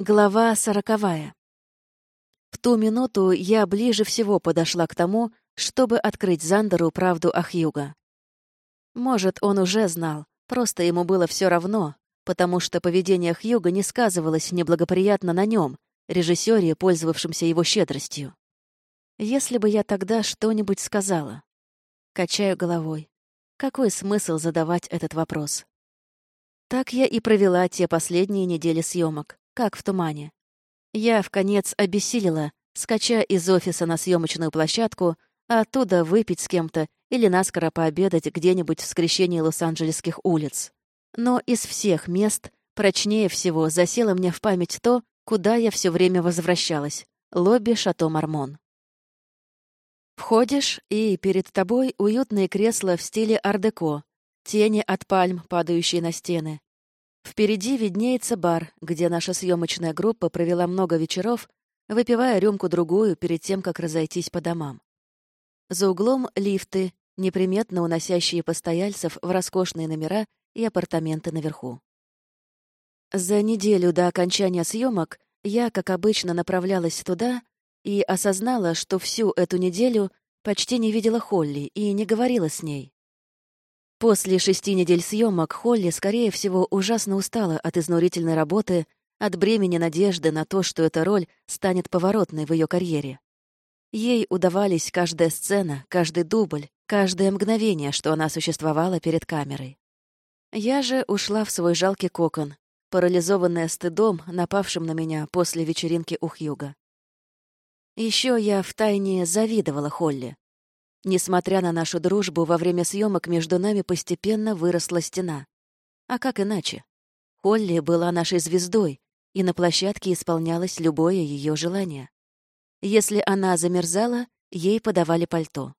Глава сороковая. В ту минуту я ближе всего подошла к тому, чтобы открыть Зандеру правду о Хьюго. Может, он уже знал, просто ему было все равно, потому что поведение Хьюга не сказывалось неблагоприятно на нем, режиссере, пользовавшемся его щедростью. Если бы я тогда что-нибудь сказала. Качаю головой. Какой смысл задавать этот вопрос? Так я и провела те последние недели съемок как в тумане. Я в конец обессилила, скача из офиса на съемочную площадку, а оттуда выпить с кем-то или наскоро пообедать где-нибудь в скрещении лос-анджелесских улиц. Но из всех мест прочнее всего засело мне в память то, куда я все время возвращалась — лобби Шато Мармон. Входишь, и перед тобой уютные кресла в стиле ар-деко, тени от пальм, падающие на стены, Впереди виднеется бар, где наша съемочная группа провела много вечеров, выпивая рюмку-другую перед тем, как разойтись по домам. За углом — лифты, неприметно уносящие постояльцев в роскошные номера и апартаменты наверху. За неделю до окончания съемок я, как обычно, направлялась туда и осознала, что всю эту неделю почти не видела Холли и не говорила с ней. После шести недель съемок Холли, скорее всего, ужасно устала от изнурительной работы, от бремени надежды на то, что эта роль станет поворотной в ее карьере. Ей удавались каждая сцена, каждый дубль, каждое мгновение, что она существовала перед камерой. Я же ушла в свой жалкий кокон, парализованная стыдом, напавшим на меня после вечеринки у Хьюга. Еще я втайне завидовала Холли. Несмотря на нашу дружбу, во время съемок между нами постепенно выросла стена. А как иначе? Холли была нашей звездой, и на площадке исполнялось любое ее желание. Если она замерзала, ей подавали пальто.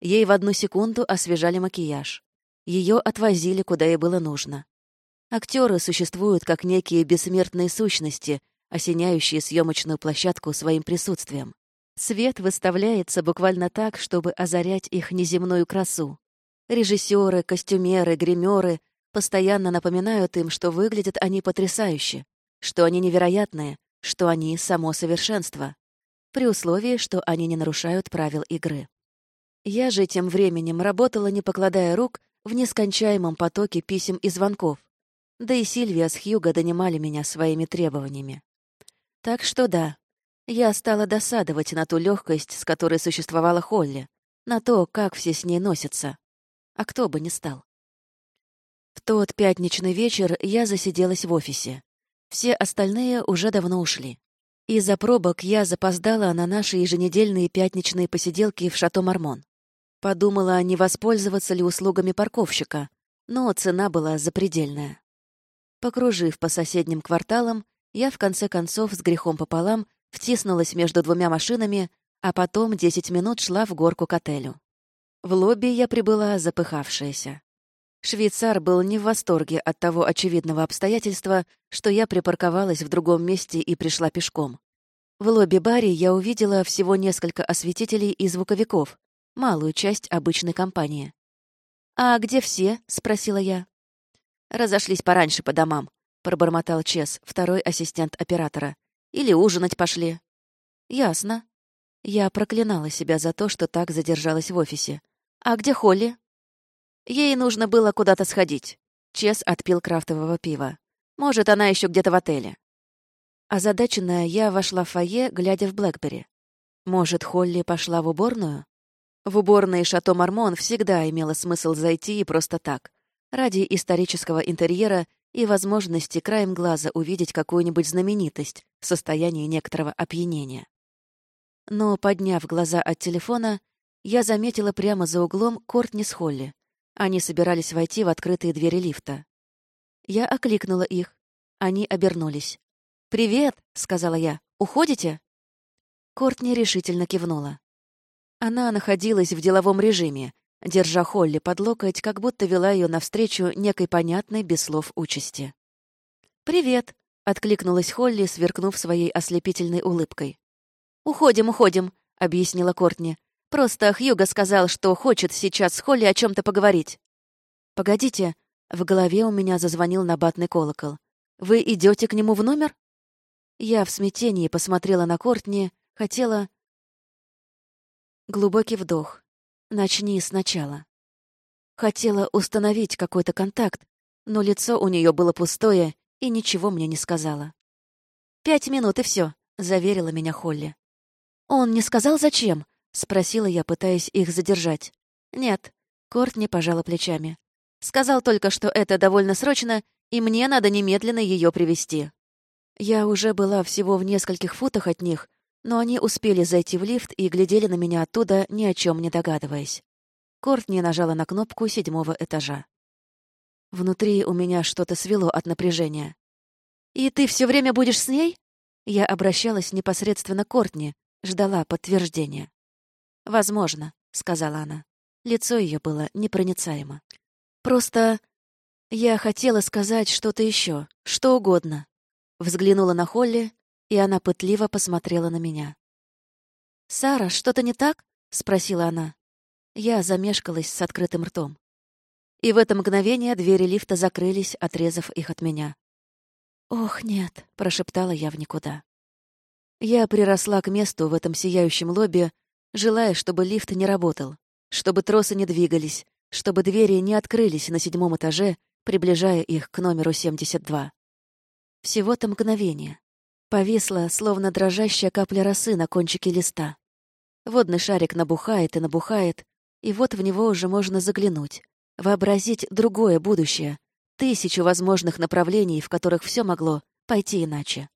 Ей в одну секунду освежали макияж. Ее отвозили, куда ей было нужно. Актеры существуют как некие бессмертные сущности, осеняющие съемочную площадку своим присутствием. Свет выставляется буквально так, чтобы озарять их неземную красу. Режиссеры, костюмеры, гримеры постоянно напоминают им, что выглядят они потрясающе, что они невероятные, что они — само совершенство, при условии, что они не нарушают правил игры. Я же тем временем работала, не покладая рук, в нескончаемом потоке писем и звонков, да и Сильвия с Хьюго донимали меня своими требованиями. Так что да, я стала досадовать на ту легкость, с которой существовала Холли, на то, как все с ней носятся. А кто бы не стал. В тот пятничный вечер я засиделась в офисе. Все остальные уже давно ушли. Из-за пробок я запоздала на наши еженедельные пятничные посиделки в Шато Мармон. Подумала, не воспользоваться ли услугами парковщика, но цена была запредельная. Покружив по соседним кварталам, я в конце концов с грехом пополам втиснулась между двумя машинами, а потом десять минут шла в горку к отелю. В лобби я прибыла запыхавшаяся. Швейцар был не в восторге от того очевидного обстоятельства, что я припарковалась в другом месте и пришла пешком. В лобби-баре я увидела всего несколько осветителей и звуковиков, малую часть обычной компании. «А где все?» — спросила я. «Разошлись пораньше по домам», — пробормотал Чес, второй ассистент оператора. Или ужинать пошли». «Ясно». Я проклинала себя за то, что так задержалась в офисе. «А где Холли?» «Ей нужно было куда-то сходить». Чес отпил крафтового пива. «Может, она еще где-то в отеле». Озадаченная, я вошла в фойе, глядя в Блэкбери. Может, Холли пошла в уборную? В уборные Шато Мармон всегда имело смысл зайти и просто так, ради исторического интерьера и возможности краем глаза увидеть какую-нибудь знаменитость в состоянии некоторого опьянения. Но, подняв глаза от телефона, я заметила прямо за углом Кортни с Холли. Они собирались войти в открытые двери лифта. Я окликнула их. Они обернулись. «Привет!» — сказала я. «Уходите?» Кортни решительно кивнула. Она находилась в деловом режиме, держа Холли под локоть, как будто вела ее навстречу некой понятной без слов участи. «Привет», — откликнулась Холли, сверкнув своей ослепительной улыбкой. «Уходим, уходим», — объяснила Кортни. «Просто Хьюго сказал, что хочет сейчас с Холли о чем то поговорить». «Погодите», — в голове у меня зазвонил набатный колокол. «Вы идете к нему в номер?» Я в смятении посмотрела на Кортни, хотела... Глубокий вдох. Начни сначала. Хотела установить какой-то контакт, но лицо у нее было пустое и ничего мне не сказала. «Пять минут и все, заверила меня Холли. «Он не сказал, зачем?» — спросила я, пытаясь их задержать. «Нет», — Кортни пожала плечами. «Сказал только, что это довольно срочно, и мне надо немедленно ее привести. Я уже была всего в нескольких футах от них, но они успели зайти в лифт и глядели на меня оттуда, ни о чем не догадываясь. Кортни нажала на кнопку седьмого этажа. Внутри у меня что-то свело от напряжения. «И ты все время будешь с ней?» Я обращалась непосредственно к Кортни, ждала подтверждения. «Возможно», — сказала она. Лицо ее было непроницаемо. «Просто я хотела сказать что-то еще, что угодно». Взглянула на Холли, и она пытливо посмотрела на меня. «Сара, что-то не так?» — спросила она. Я замешкалась с открытым ртом. И в это мгновение двери лифта закрылись, отрезав их от меня. «Ох, нет», — прошептала я в никуда. Я приросла к месту в этом сияющем лобби, желая, чтобы лифт не работал, чтобы тросы не двигались, чтобы двери не открылись на седьмом этаже, приближая их к номеру 72. Всего-то мгновение. Повисла, словно дрожащая капля росы на кончике листа. Водный шарик набухает и набухает, и вот в него уже можно заглянуть, вообразить другое будущее, тысячу возможных направлений, в которых все могло пойти иначе.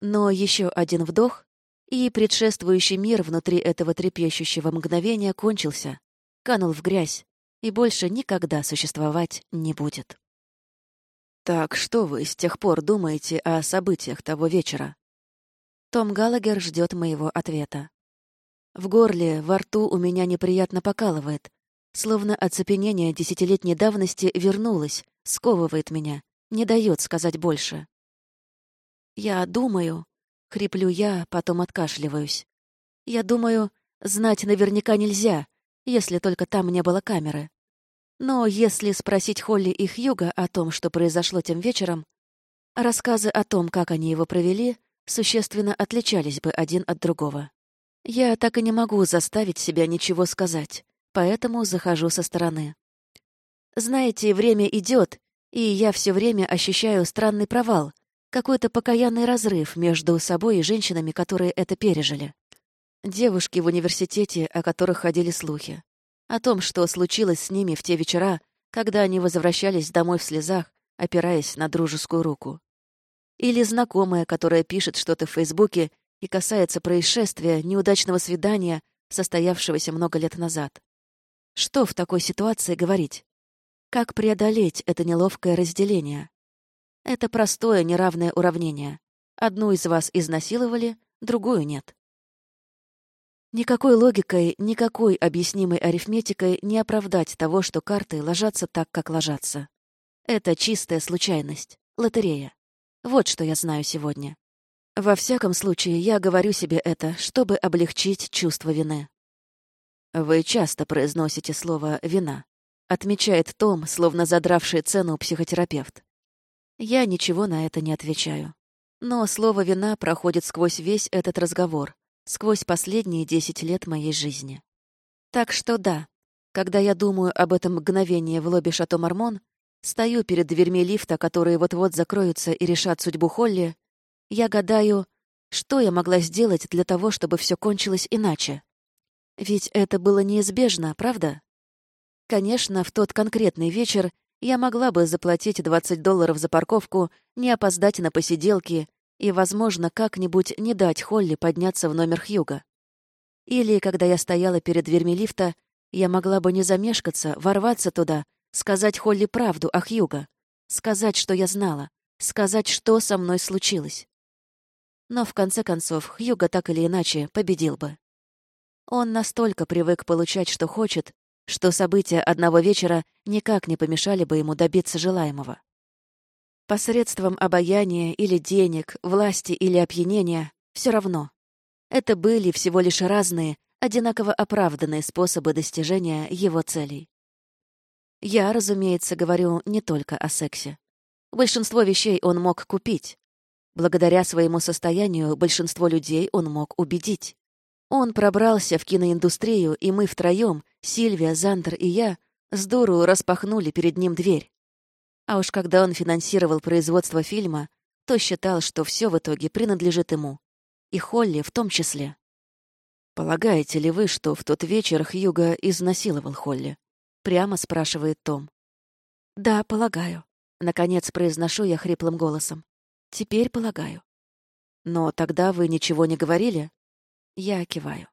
Но еще один вдох, и предшествующий мир внутри этого трепещущего мгновения кончился, канул в грязь и больше никогда существовать не будет. «Так что вы с тех пор думаете о событиях того вечера?» Том Галагер ждет моего ответа. В горле, во рту у меня неприятно покалывает, словно оцепенение десятилетней давности вернулось, сковывает меня, не дает сказать больше. «Я думаю...» — хриплю я, потом откашливаюсь. «Я думаю, знать наверняка нельзя, если только там не было камеры. Но если спросить Холли и Хьюга о том, что произошло тем вечером, рассказы о том, как они его провели, существенно отличались бы один от другого. Я так и не могу заставить себя ничего сказать, поэтому захожу со стороны. Знаете, время идет, и я все время ощущаю странный провал, какой-то покаянный разрыв между собой и женщинами, которые это пережили. Девушки в университете, о которых ходили слухи. О том, что случилось с ними в те вечера, когда они возвращались домой в слезах, опираясь на дружескую руку. Или знакомая, которая пишет что-то в Фейсбуке и касается происшествия, неудачного свидания, состоявшегося много лет назад. Что в такой ситуации говорить? Как преодолеть это неловкое разделение? Это простое неравное уравнение. Одну из вас изнасиловали, другую нет. Никакой логикой, никакой объяснимой арифметикой не оправдать того, что карты ложатся так, как ложатся. Это чистая случайность, лотерея. Вот что я знаю сегодня. Во всяком случае, я говорю себе это, чтобы облегчить чувство вины. «Вы часто произносите слово «вина», — отмечает Том, словно задравший цену психотерапевт. Я ничего на это не отвечаю. Но слово «вина» проходит сквозь весь этот разговор, сквозь последние десять лет моей жизни. Так что да, когда я думаю об этом мгновении в лобби Шато Мармон, стою перед дверьми лифта, которые вот-вот закроются и решат судьбу Холли, я гадаю, что я могла сделать для того, чтобы все кончилось иначе. Ведь это было неизбежно, правда? Конечно, в тот конкретный вечер я могла бы заплатить 20 долларов за парковку, не опоздать на посиделки и, возможно, как-нибудь не дать Холли подняться в номер Хьюга. Или, когда я стояла перед дверьми лифта, я могла бы не замешкаться, ворваться туда, сказать Холли правду о Хьюга, сказать, что я знала, сказать, что со мной случилось. Но в конце концов Хьюго так или иначе победил бы. Он настолько привык получать, что хочет, что события одного вечера никак не помешали бы ему добиться желаемого. Посредством обаяния или денег, власти или опьянения — все равно. Это были всего лишь разные, одинаково оправданные способы достижения его целей. Я, разумеется, говорю не только о сексе. Большинство вещей он мог купить, Благодаря своему состоянию большинство людей он мог убедить. Он пробрался в киноиндустрию, и мы втроем, Сильвия, Зандер и я, здорово распахнули перед ним дверь. А уж когда он финансировал производство фильма, то считал, что все в итоге принадлежит ему. И Холли в том числе. «Полагаете ли вы, что в тот вечер Хьюга изнасиловал Холли?» Прямо спрашивает Том. «Да, полагаю», — наконец произношу я хриплым голосом. «Теперь полагаю». «Но тогда вы ничего не говорили?» Я киваю.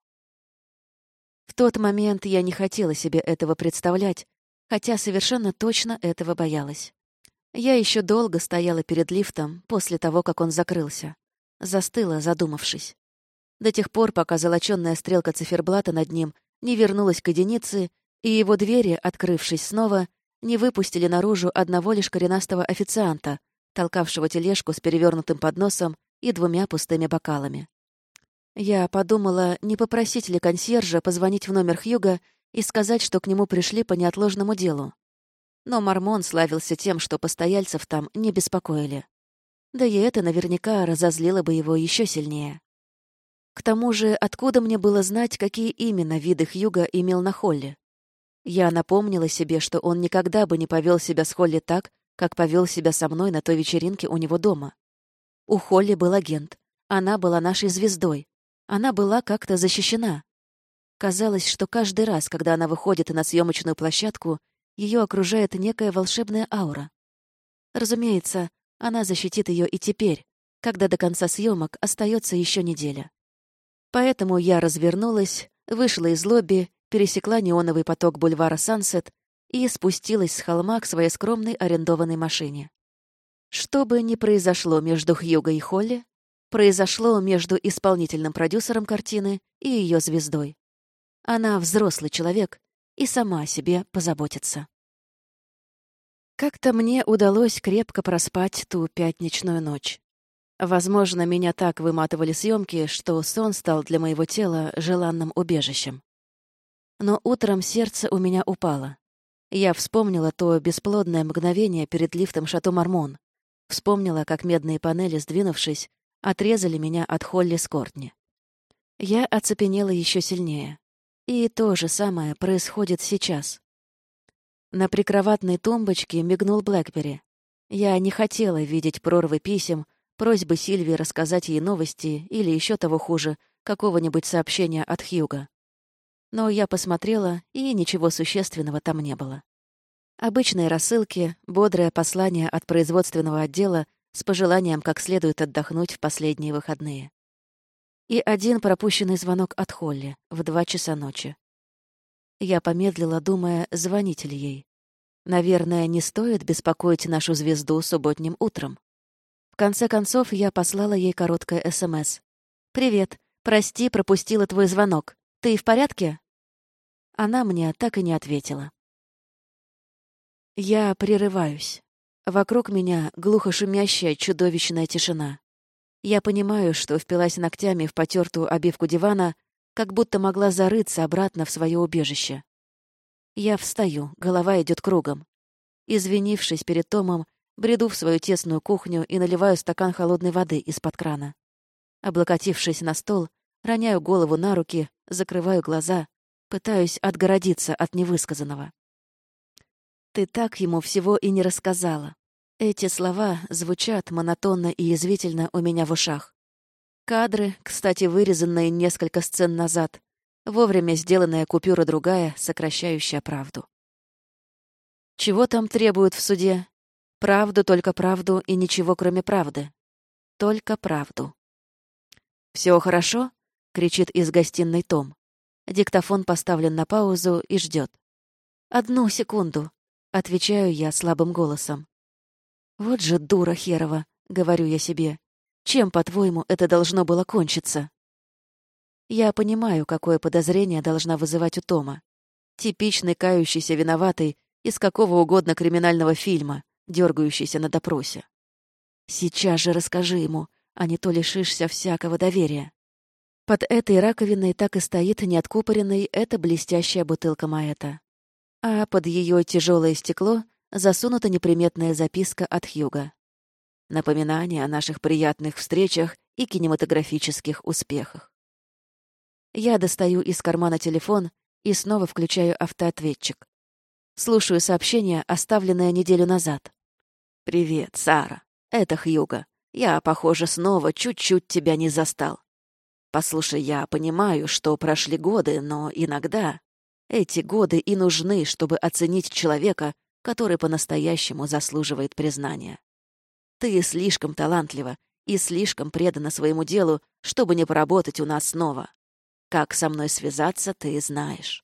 В тот момент я не хотела себе этого представлять, хотя совершенно точно этого боялась. Я еще долго стояла перед лифтом после того, как он закрылся. Застыла, задумавшись. До тех пор, пока золоченная стрелка циферблата над ним не вернулась к единице, и его двери, открывшись снова, не выпустили наружу одного лишь коренастого официанта, толкавшего тележку с перевернутым подносом и двумя пустыми бокалами. Я подумала, не попросить ли консьержа позвонить в номер Хьюга и сказать, что к нему пришли по неотложному делу. Но Мормон славился тем, что постояльцев там не беспокоили. Да и это наверняка разозлило бы его еще сильнее. К тому же, откуда мне было знать, какие именно виды Хьюга имел на Холле? Я напомнила себе, что он никогда бы не повел себя с Холли так, как повел себя со мной на той вечеринке у него дома. У Холли был агент. Она была нашей звездой. Она была как-то защищена. Казалось, что каждый раз, когда она выходит на съемочную площадку, ее окружает некая волшебная аура. Разумеется, она защитит ее и теперь, когда до конца съемок остается еще неделя. Поэтому я развернулась, вышла из лобби, пересекла неоновый поток бульвара Сансет и спустилась с холма к своей скромной арендованной машине. Что бы ни произошло между Хьюго и Холли, произошло между исполнительным продюсером картины и ее звездой. Она взрослый человек и сама о себе позаботится. Как-то мне удалось крепко проспать ту пятничную ночь. Возможно, меня так выматывали съемки, что сон стал для моего тела желанным убежищем. Но утром сердце у меня упало. Я вспомнила то бесплодное мгновение перед лифтом Шато Мармон. Вспомнила, как медные панели, сдвинувшись, отрезали меня от Холли Скортни. Я оцепенела еще сильнее. И то же самое происходит сейчас. На прикроватной тумбочке мигнул Блэкбери. Я не хотела видеть прорвы писем, просьбы Сильвии рассказать ей новости или еще того хуже, какого-нибудь сообщения от Хьюга. Но я посмотрела, и ничего существенного там не было. Обычные рассылки, бодрое послание от производственного отдела с пожеланием как следует отдохнуть в последние выходные. И один пропущенный звонок от Холли в два часа ночи. Я помедлила, думая, звонить ли ей. Наверное, не стоит беспокоить нашу звезду субботним утром. В конце концов, я послала ей короткое СМС. «Привет. Прости, пропустила твой звонок. Ты в порядке?» Она мне так и не ответила. Я прерываюсь. Вокруг меня глухо шумящая чудовищная тишина. Я понимаю, что впилась ногтями в потертую обивку дивана, как будто могла зарыться обратно в свое убежище. Я встаю, голова идет кругом. Извинившись перед Томом, бреду в свою тесную кухню и наливаю стакан холодной воды из-под крана. Облокотившись на стол, роняю голову на руки, закрываю глаза, пытаюсь отгородиться от невысказанного. Ты так ему всего и не рассказала. Эти слова звучат монотонно и язвительно у меня в ушах. Кадры, кстати, вырезанные несколько сцен назад, вовремя сделанная купюра другая, сокращающая правду. Чего там требуют в суде? Правду, только правду и ничего, кроме правды. Только правду. Все хорошо?» — кричит из гостиной Том. Диктофон поставлен на паузу и ждет. «Одну секунду», Отвечаю я слабым голосом. «Вот же дура херова», — говорю я себе. «Чем, по-твоему, это должно было кончиться?» Я понимаю, какое подозрение должна вызывать у Тома. Типичный кающийся виноватый из какого угодно криминального фильма, дергающийся на допросе. Сейчас же расскажи ему, а не то лишишься всякого доверия. Под этой раковиной так и стоит неоткупоренной эта блестящая бутылка Маэта а под ее тяжелое стекло засунута неприметная записка от Хьюга. Напоминание о наших приятных встречах и кинематографических успехах. Я достаю из кармана телефон и снова включаю автоответчик. Слушаю сообщение, оставленное неделю назад. «Привет, Сара. Это Хьюга. Я, похоже, снова чуть-чуть тебя не застал. Послушай, я понимаю, что прошли годы, но иногда эти годы и нужны, чтобы оценить человека, который по-настоящему заслуживает признания. Ты слишком талантлива и слишком предана своему делу, чтобы не поработать у нас снова. Как со мной связаться, ты знаешь.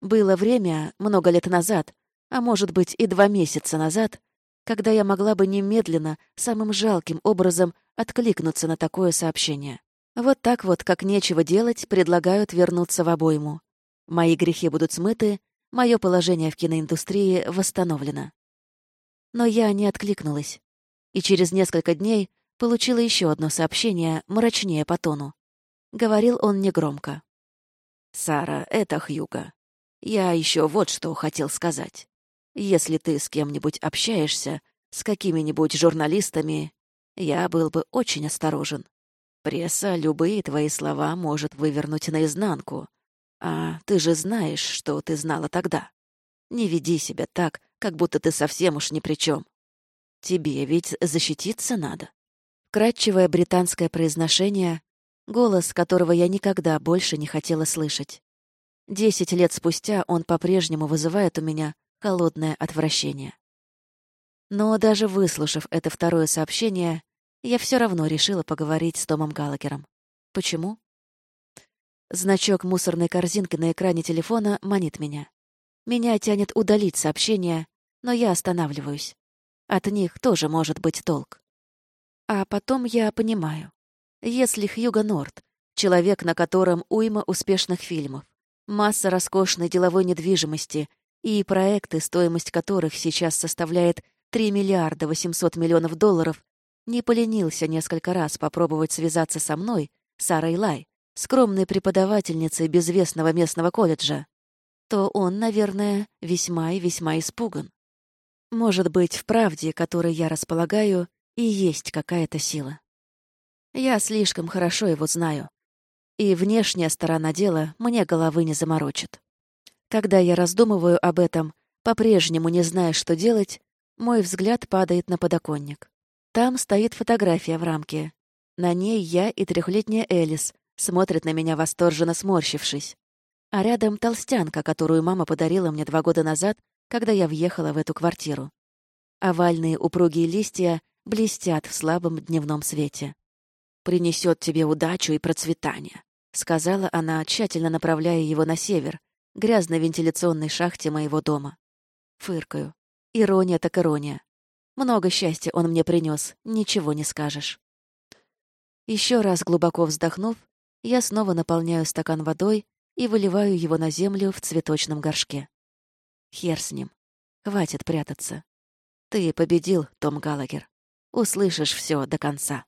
Было время, много лет назад, а может быть и два месяца назад, когда я могла бы немедленно, самым жалким образом откликнуться на такое сообщение. Вот так вот, как нечего делать, предлагают вернуться в обойму. Мои грехи будут смыты, мое положение в киноиндустрии восстановлено. Но я не откликнулась. И через несколько дней получила еще одно сообщение, мрачнее по тону. Говорил он негромко. «Сара, это Хьюга. Я еще вот что хотел сказать. Если ты с кем-нибудь общаешься, с какими-нибудь журналистами, я был бы очень осторожен. Пресса любые твои слова может вывернуть наизнанку. А ты же знаешь, что ты знала тогда. Не веди себя так, как будто ты совсем уж ни при чем. Тебе ведь защититься надо. Кратчевое британское произношение, голос которого я никогда больше не хотела слышать. Десять лет спустя он по-прежнему вызывает у меня холодное отвращение. Но даже выслушав это второе сообщение, я все равно решила поговорить с Томом Галагером. Почему? Значок мусорной корзинки на экране телефона манит меня. Меня тянет удалить сообщение, но я останавливаюсь. От них тоже может быть толк. А потом я понимаю. Если Хьюго Норт — человек, на котором уйма успешных фильмов, масса роскошной деловой недвижимости и проекты, стоимость которых сейчас составляет 3 миллиарда 800 миллионов долларов, не поленился несколько раз попробовать связаться со мной, Сарой Лай, скромной преподавательницей безвестного местного колледжа, то он, наверное, весьма и весьма испуган. Может быть, в правде, которой я располагаю, и есть какая-то сила. Я слишком хорошо его знаю, и внешняя сторона дела мне головы не заморочит. Когда я раздумываю об этом, по-прежнему не зная, что делать, мой взгляд падает на подоконник. Там стоит фотография в рамке. На ней я и трехлетняя Элис смотрят на меня восторженно сморщившись. А рядом толстянка, которую мама подарила мне два года назад, когда я въехала в эту квартиру. Овальные упругие листья блестят в слабом дневном свете. «Принесет тебе удачу и процветание», — сказала она, тщательно направляя его на север, грязной вентиляционной шахте моего дома. Фыркаю. Ирония так ирония. Много счастья он мне принес, ничего не скажешь. Еще раз глубоко вздохнув, я снова наполняю стакан водой и выливаю его на землю в цветочном горшке. Хер с ним. Хватит прятаться. Ты победил, Том Галагер. Услышишь все до конца.